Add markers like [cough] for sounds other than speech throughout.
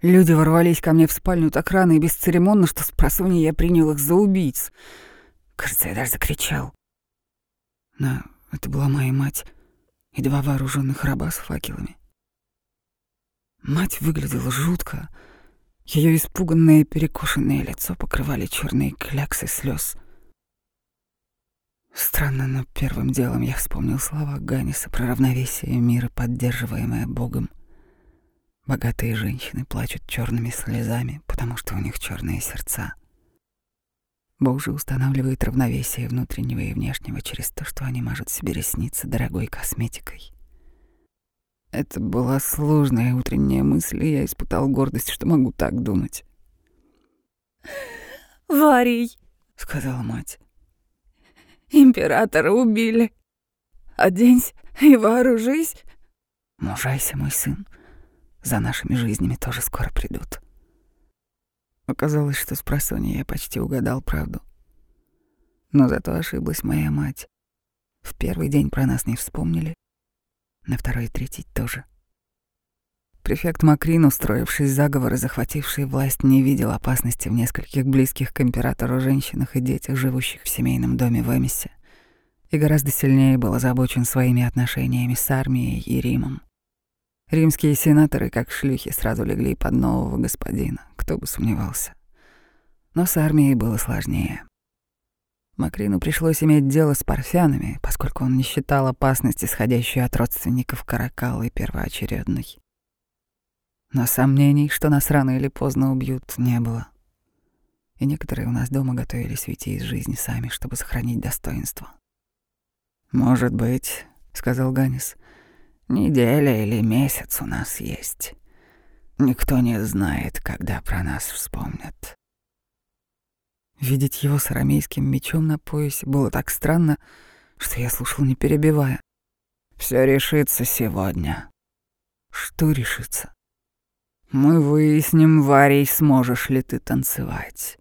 Люди ворвались ко мне в спальню так рано и бесцеремонно, что с просонья я принял их за убийц. Кажется, я даже закричал. Но это была моя мать и два вооруженных раба с факелами. Мать выглядела жутко. Ее испуганное перекошенное лицо покрывали черные кляксы слез. Странно, но первым делом я вспомнил слова Ганиса про равновесие мира, поддерживаемое Богом. Богатые женщины плачут черными слезами, потому что у них черные сердца. Бог же устанавливает равновесие внутреннего и внешнего через то, что они мажут себе ресницы дорогой косметикой. Это была сложная утренняя мысль, и я испытал гордость, что могу так думать. «Варий», — сказала мать. «Императора убили. Оденься и вооружись». «Мужайся, мой сын. За нашими жизнями тоже скоро придут». Оказалось, что с просонья я почти угадал правду. Но зато ошиблась моя мать. В первый день про нас не вспомнили, на второй и третий тоже. Префект Макрин, устроившись заговор и захвативший власть, не видел опасности в нескольких близких к императору женщинах и детях, живущих в семейном доме в Эмисе, и гораздо сильнее был озабочен своими отношениями с армией и Римом. Римские сенаторы, как шлюхи, сразу легли под нового господина, кто бы сомневался. Но с армией было сложнее. Макрину пришлось иметь дело с парфянами, поскольку он не считал опасности, исходящей от родственников Каракалы, первоочередной. Но сомнений, что нас рано или поздно убьют, не было. И некоторые у нас дома готовились уйти из жизни сами, чтобы сохранить достоинство. «Может быть», — сказал Ганис, — «неделя или месяц у нас есть. Никто не знает, когда про нас вспомнят». Видеть его с арамейским мечом на поясе было так странно, что я слушал, не перебивая. Все решится сегодня. Что решится? Мы выясним, Варей, сможешь ли ты танцевать.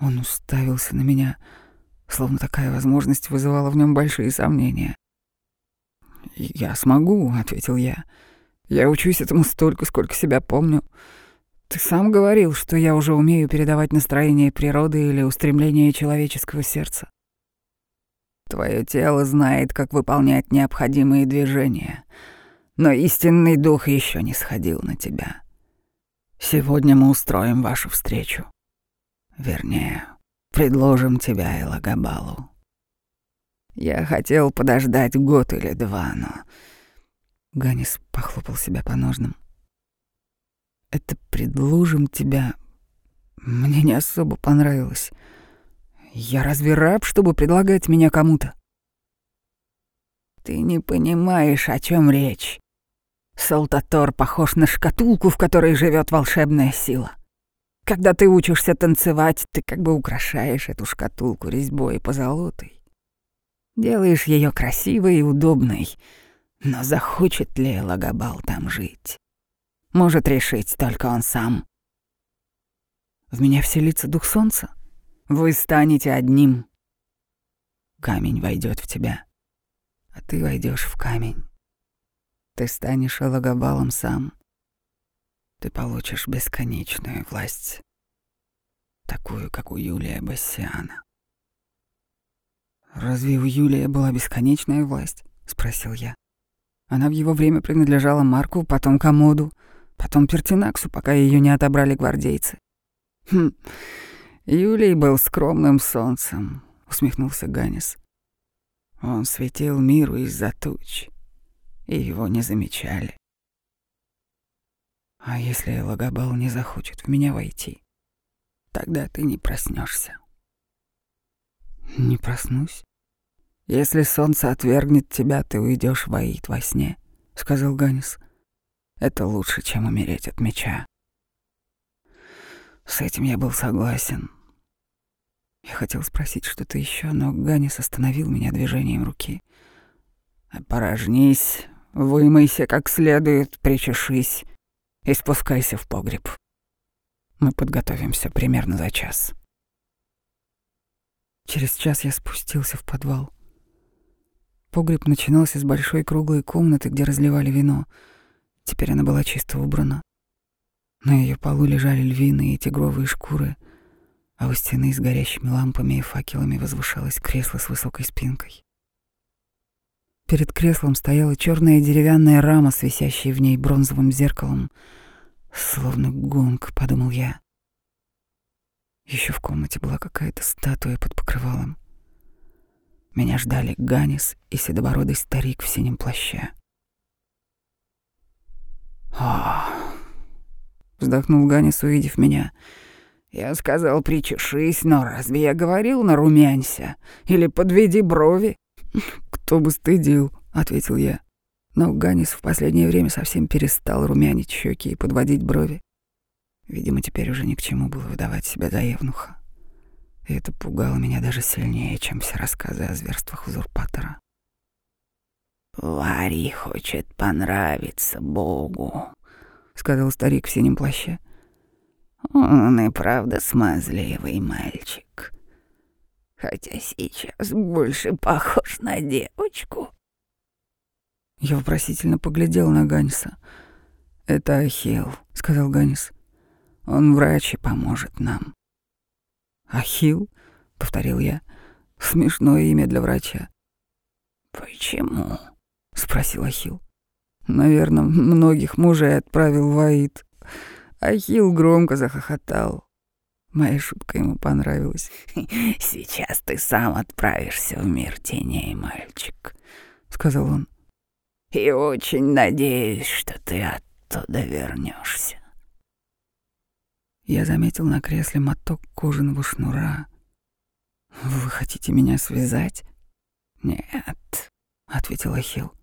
Он уставился на меня, словно такая возможность вызывала в нем большие сомнения. «Я смогу», — ответил я. «Я учусь этому столько, сколько себя помню. Ты сам говорил, что я уже умею передавать настроение природы или устремление человеческого сердца. Твое тело знает, как выполнять необходимые движения, но истинный дух еще не сходил на тебя. Сегодня мы устроим вашу встречу. Вернее, предложим тебя Элагабалу. Я хотел подождать год или два, но... Ганис похлопал себя по ножным. Это «предложим тебя» мне не особо понравилось. Я разве раб, чтобы предлагать меня кому-то? Ты не понимаешь, о чем речь. Салтатор похож на шкатулку, в которой живет волшебная сила. Когда ты учишься танцевать, ты как бы украшаешь эту шкатулку резьбой и позолотой. Делаешь ее красивой и удобной. Но захочет ли Лагобал там жить? может решить только он сам. В меня вселится дух солнца. Вы станете одним. Камень войдет в тебя, а ты войдешь в камень. Ты станешь Алагабалом сам. Ты получишь бесконечную власть, такую, как у Юлия Бассиана. «Разве у Юлия была бесконечная власть?» — спросил я. Она в его время принадлежала Марку, потом Комоду, потом Пертинаксу, пока ее не отобрали гвардейцы. Хм, Юлий был скромным солнцем, усмехнулся Ганис. Он светил миру из-за туч, и его не замечали. А если Лагабал не захочет в меня войти, тогда ты не проснешься. Не проснусь. Если солнце отвергнет тебя, ты уйдешь в Аид во сне, сказал Ганис. Это лучше, чем умереть от меча. С этим я был согласен. Я хотел спросить что-то еще, но Ганис остановил меня движением руки. «Опорожнись, вымойся как следует, причешись и спускайся в погреб. Мы подготовимся примерно за час». Через час я спустился в подвал. Погреб начинался с большой круглой комнаты, где разливали вино — Теперь она была чисто убрана. На ее полу лежали львиные и тигровые шкуры, а у стены с горящими лампами и факелами возвышалось кресло с высокой спинкой. Перед креслом стояла черная деревянная рама с висящей в ней бронзовым зеркалом. Словно гонг, подумал я. Еще в комнате была какая-то статуя под покрывалом. Меня ждали Ганис и седобородый старик в синем плаще. «О!» — вздохнул Ганис, увидев меня. «Я сказал, причешись, но разве я говорил на румянься? Или подведи брови?» «Кто бы стыдил», — ответил я. Но Ганис в последнее время совсем перестал румянить щеки и подводить брови. Видимо, теперь уже ни к чему было выдавать себя за евнуха. И это пугало меня даже сильнее, чем все рассказы о зверствах узурпатора. «Вари хочет понравиться Богу», — сказал старик в синем плаще. «Он и правда смазливый мальчик, хотя сейчас больше похож на девочку». Я вопросительно поглядел на Ганиса. «Это Ахилл», — сказал Ганис. Он врач и поможет нам. Ахил, повторил я. Смешное имя для врача. Почему? спросил Ахил. Наверное, многих мужей отправил в. Ахил громко захохотал. Моя шутка ему понравилась. [laughs] «Сейчас ты сам отправишься в мир теней, мальчик», — сказал он. «И очень надеюсь, что ты оттуда вернешься. Я заметил на кресле моток кожаного шнура. «Вы хотите меня связать?» «Нет», — ответил Ахилл.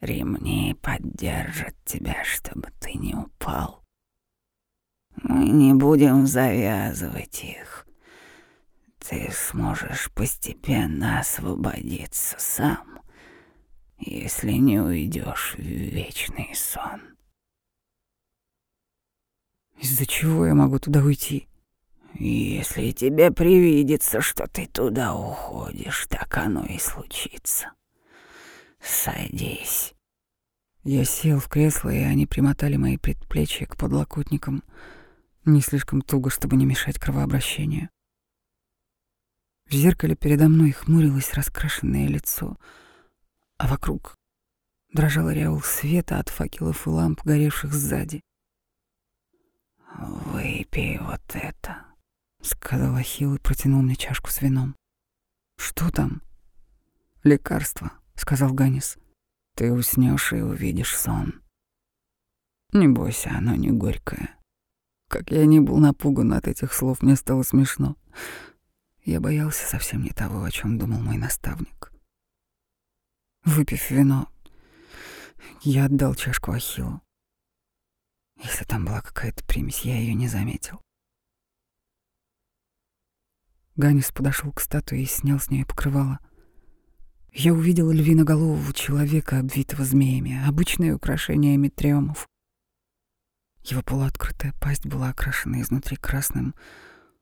«Ремни поддержат тебя, чтобы ты не упал. Мы не будем завязывать их. Ты сможешь постепенно освободиться сам, если не уйдешь в вечный сон». Из-за чего я могу туда уйти? Если тебе привидится, что ты туда уходишь, так оно и случится. Садись. Я сел в кресло, и они примотали мои предплечья к подлокотникам, не слишком туго, чтобы не мешать кровообращению. В зеркале передо мной хмурилось раскрашенное лицо, а вокруг дрожал ореол света от факелов и ламп, горевших сзади. «Выпей вот это», — сказал Ахилл и протянул мне чашку с вином. «Что там?» «Лекарство», — сказал Ганис. «Ты уснешь и увидишь сон. Не бойся, оно не горькое». Как я не был напуган от этих слов, мне стало смешно. Я боялся совсем не того, о чем думал мой наставник. Выпив вино, я отдал чашку Ахиллу. Если там была какая-то примесь, я ее не заметил. Ганис подошел к статуе и снял с нее покрывало. Я увидел львиноголового человека, обвитого змеями, обычное украшение метриомов. Его полуоткрытая пасть была окрашена изнутри красным,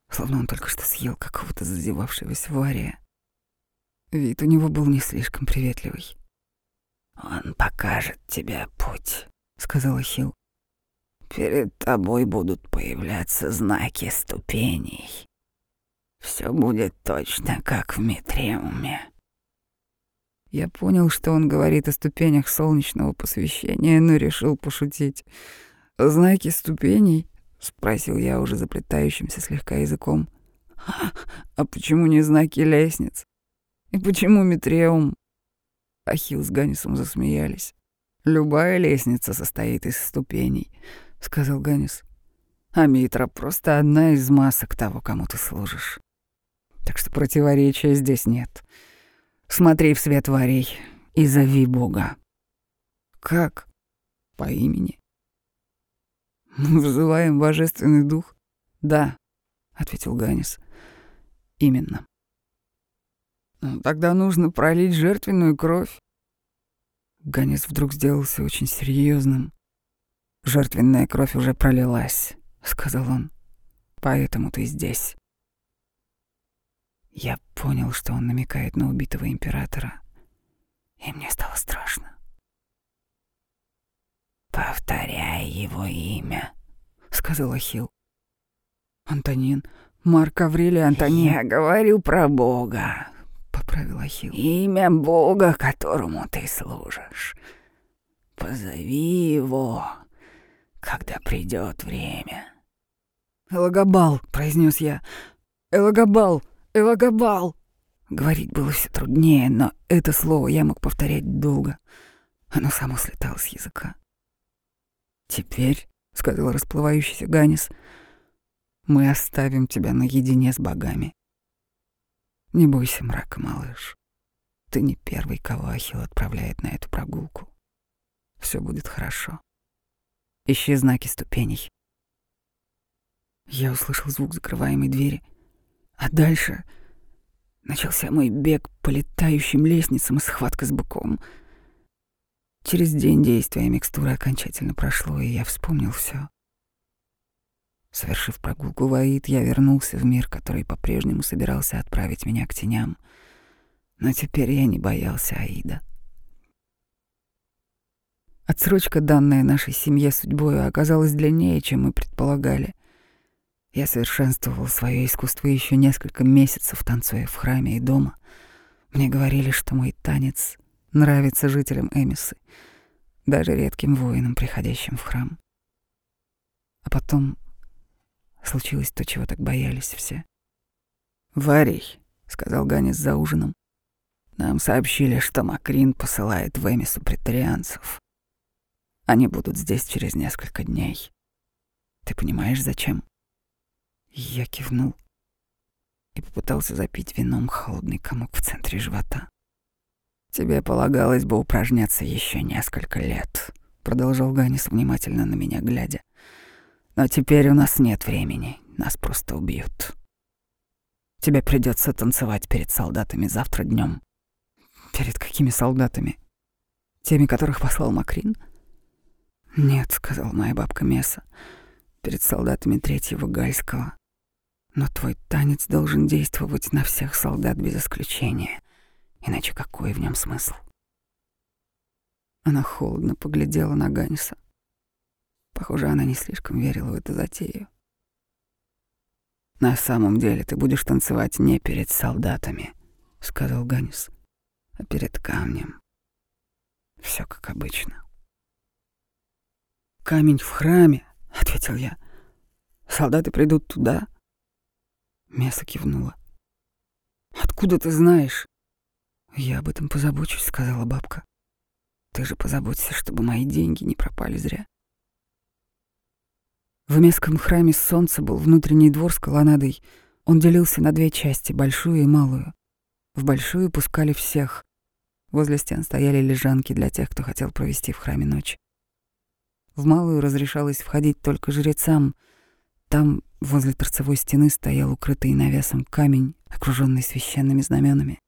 словно он только что съел какого-то зазевавшегося вария. Вид у него был не слишком приветливый. «Он покажет тебе путь», — сказал Ахилл. Перед тобой будут появляться знаки ступеней. Все будет точно как в Митриуме. Я понял, что он говорит о ступенях солнечного посвящения, но решил пошутить. «Знаки ступеней?» — спросил я уже заплетающимся слегка языком. «А почему не знаки лестниц? И почему Митриум?» Ахилл с Ганисом засмеялись. «Любая лестница состоит из ступеней», — сказал Ганис. «А Митра просто одна из масок того, кому ты служишь. Так что противоречия здесь нет. Смотри в свет варей и зови Бога». «Как?» «По имени». «Мы вызываем божественный дух?» «Да», — ответил Ганис. «Именно». «Ну, «Тогда нужно пролить жертвенную кровь». Ганис вдруг сделался очень серьезным. Жертвенная кровь уже пролилась, сказал он. Поэтому ты здесь. Я понял, что он намекает на убитого императора, и мне стало страшно. Повторяй его имя, сказал Ахилл. «Антонин, Марк Аврелий Антонин». «Я говорю про Бога», — поправил Ахилл. «Имя Бога, которому ты служишь. Позови его, когда придет время». «Элагобал», — произнес я. «Элагобал, Элагобал». Говорить было все труднее, но это слово я мог повторять долго. Оно само слетало с языка. «Теперь», — сказал расплывающийся Ганис, — «мы оставим тебя наедине с богами. Не бойся мрака, малыш. Ты не первый, кого Ахилл отправляет на эту прогулку. Все будет хорошо. Ищи знаки ступеней». Я услышал звук закрываемой двери, а дальше начался мой бег по летающим лестницам и схватка с быком — Через день действие микстуры окончательно прошло, и я вспомнил все. Совершив прогулку в Аид, я вернулся в мир, который по-прежнему собирался отправить меня к теням. Но теперь я не боялся Аида. Отсрочка, данная нашей семье судьбой, оказалась длиннее, чем мы предполагали. Я совершенствовал свое искусство еще несколько месяцев, танцуя в храме и дома. Мне говорили, что мой танец нравится жителям Эмисы, даже редким воинам, приходящим в храм. А потом случилось то, чего так боялись все. «Варий», — сказал Ганис за ужином, — «нам сообщили, что Макрин посылает в Эмису претарианцев. Они будут здесь через несколько дней. Ты понимаешь, зачем?» Я кивнул и попытался запить вином холодный комок в центре живота. «Тебе полагалось бы упражняться еще несколько лет», — продолжал Ганис, внимательно на меня глядя. «Но теперь у нас нет времени, нас просто убьют. Тебе придется танцевать перед солдатами завтра днем. «Перед какими солдатами? Теми, которых послал Макрин?» «Нет», — сказал моя бабка Меса, — «перед солдатами третьего Гальского. Но твой танец должен действовать на всех солдат без исключения. Иначе какой в нем смысл? Она холодно поглядела на Ганиса. Похоже, она не слишком верила в эту затею. «На самом деле ты будешь танцевать не перед солдатами», — сказал Ганис, — «а перед камнем. Все как обычно». «Камень в храме», — ответил я. «Солдаты придут туда». Меса кивнула. «Откуда ты знаешь?» «Я об этом позабочусь», — сказала бабка. «Ты же позаботься, чтобы мои деньги не пропали зря». В местном храме солнца был внутренний двор с колоннадой. Он делился на две части, большую и малую. В большую пускали всех. Возле стен стояли лежанки для тех, кто хотел провести в храме ночь. В малую разрешалось входить только жрецам. Там, возле торцевой стены, стоял укрытый навесом камень, окруженный священными знаменами.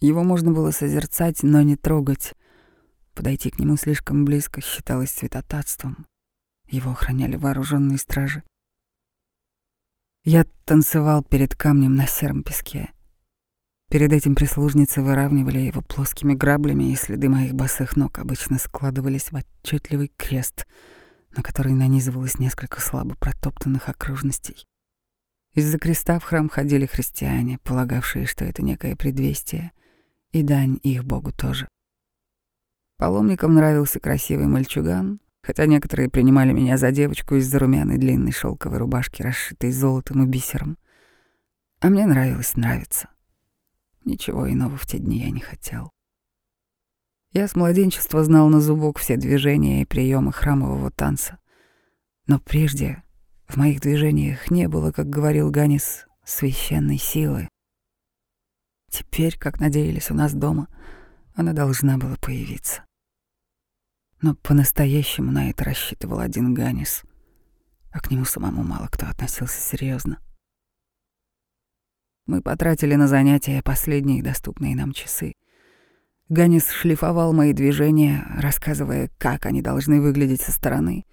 Его можно было созерцать, но не трогать. Подойти к нему слишком близко считалось святотатством. Его охраняли вооруженные стражи. Я танцевал перед камнем на сером песке. Перед этим прислужницы выравнивали его плоскими граблями, и следы моих босых ног обычно складывались в отчетливый крест, на который нанизывалось несколько слабо протоптанных окружностей. Из-за креста в храм ходили христиане, полагавшие, что это некое предвестие — и дань их богу тоже. Паломникам нравился красивый мальчуган, хотя некоторые принимали меня за девочку из-за румяной длинной шелковой рубашки, расшитой золотом и бисером. А мне нравилось нравиться. Ничего иного в те дни я не хотел. Я с младенчества знал на зубок все движения и приемы храмового танца. Но прежде в моих движениях не было, как говорил Ганис, священной силы, Теперь, как надеялись у нас дома, она должна была появиться. Но по-настоящему на это рассчитывал один Ганис, а к нему самому мало кто относился серьезно. Мы потратили на занятия последние доступные нам часы. Ганис шлифовал мои движения, рассказывая, как они должны выглядеть со стороны.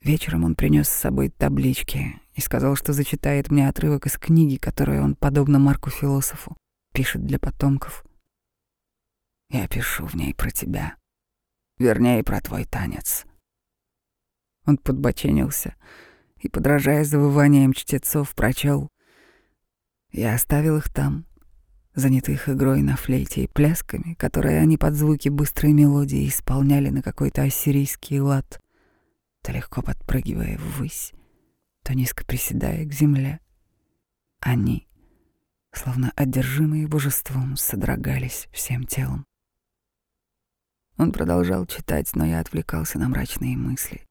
Вечером он принес с собой таблички и сказал, что зачитает мне отрывок из книги, которую он, подобно Марку-философу, пишет для потомков. Я пишу в ней про тебя. Вернее, про твой танец. Он подбоченился и, подражая завываниям чтецов, прочел «Я оставил их там, занятых игрой на флейте и плясками, которые они под звуки быстрой мелодии исполняли на какой-то ассирийский лад, то легко подпрыгивая ввысь, то низко приседая к земле. Они, словно одержимые божеством, содрогались всем телом. Он продолжал читать, но я отвлекался на мрачные мысли.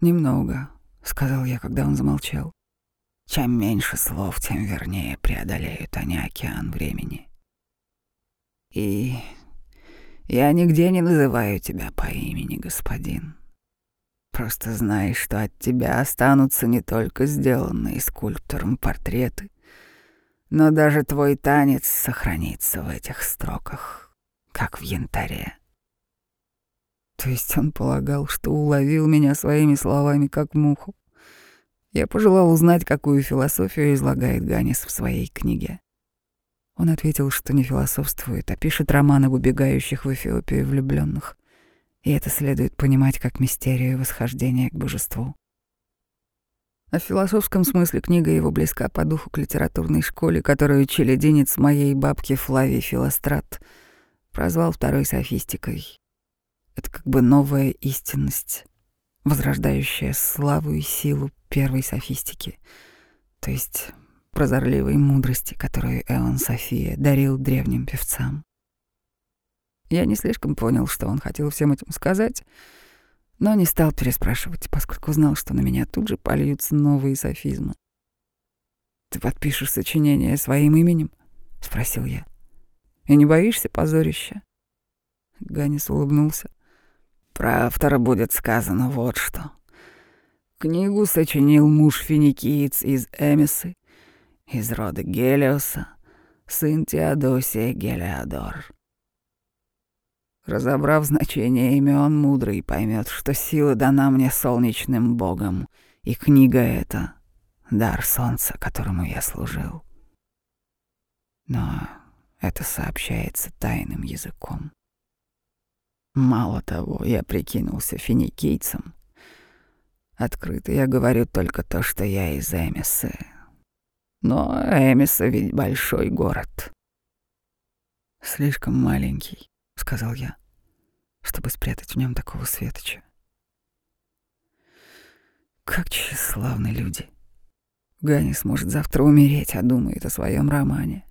«Немного», — сказал я, когда он замолчал. Чем меньше слов, тем вернее преодолеют они океан времени. И я нигде не называю тебя по имени, господин. Просто знай, что от тебя останутся не только сделанные скульптором портреты, но даже твой танец сохранится в этих строках, как в янтаре. То есть он полагал, что уловил меня своими словами, как муху. Я пожелал узнать, какую философию излагает Ганис в своей книге. Он ответил, что не философствует, а пишет роман об убегающих в Эфиопию влюбленных, и это следует понимать как мистерию восхождения к божеству. А в философском смысле книга его близка по духу к литературной школе, которую челядинец моей бабки Флавий Филострат прозвал второй софистикой. Это как бы новая истинность, возрождающая славу и силу первой софистики, то есть прозорливой мудрости, которую Эон София дарил древним певцам. Я не слишком понял, что он хотел всем этим сказать, но не стал переспрашивать, поскольку знал, что на меня тут же польются новые софизмы. «Ты подпишешь сочинение своим именем?» — спросил я. «И не боишься позорища?» Ганис улыбнулся. «Про автора будет сказано вот что. Книгу сочинил муж финикиец из Эмисы, из рода Гелиоса, сын Теодосия Гелиодор. Разобрав значение имен, мудрый поймет, что сила дана мне солнечным богом, и книга эта — дар солнца, которому я служил. Но это сообщается тайным языком. Мало того, я прикинулся финикийцем — Открыто я говорю только то, что я из Эмисы. Но Эмиса ведь большой город. Слишком маленький, сказал я, чтобы спрятать в нем такого светоча. Как тщеславны люди. Ганни сможет завтра умереть, а думает о своем романе.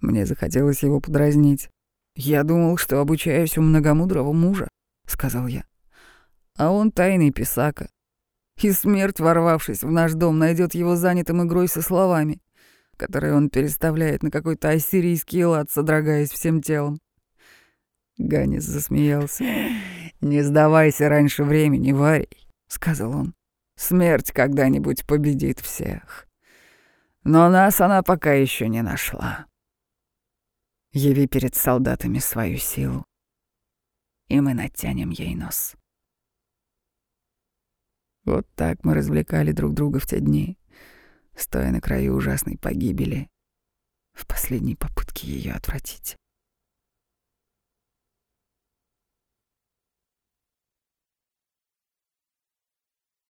Мне захотелось его подразнить. Я думал, что обучаюсь у многомудрого мужа, сказал я а он тайный писака. И смерть, ворвавшись в наш дом, найдет его занятым игрой со словами, которые он переставляет на какой-то ассирийский лад, содрогаясь всем телом. Ганис засмеялся. «Не сдавайся раньше времени, Варий», — сказал он. «Смерть когда-нибудь победит всех. Но нас она пока еще не нашла. Яви перед солдатами свою силу, и мы натянем ей нос». Вот так мы развлекали друг друга в те дни, стоя на краю ужасной погибели, в последней попытке ее отвратить.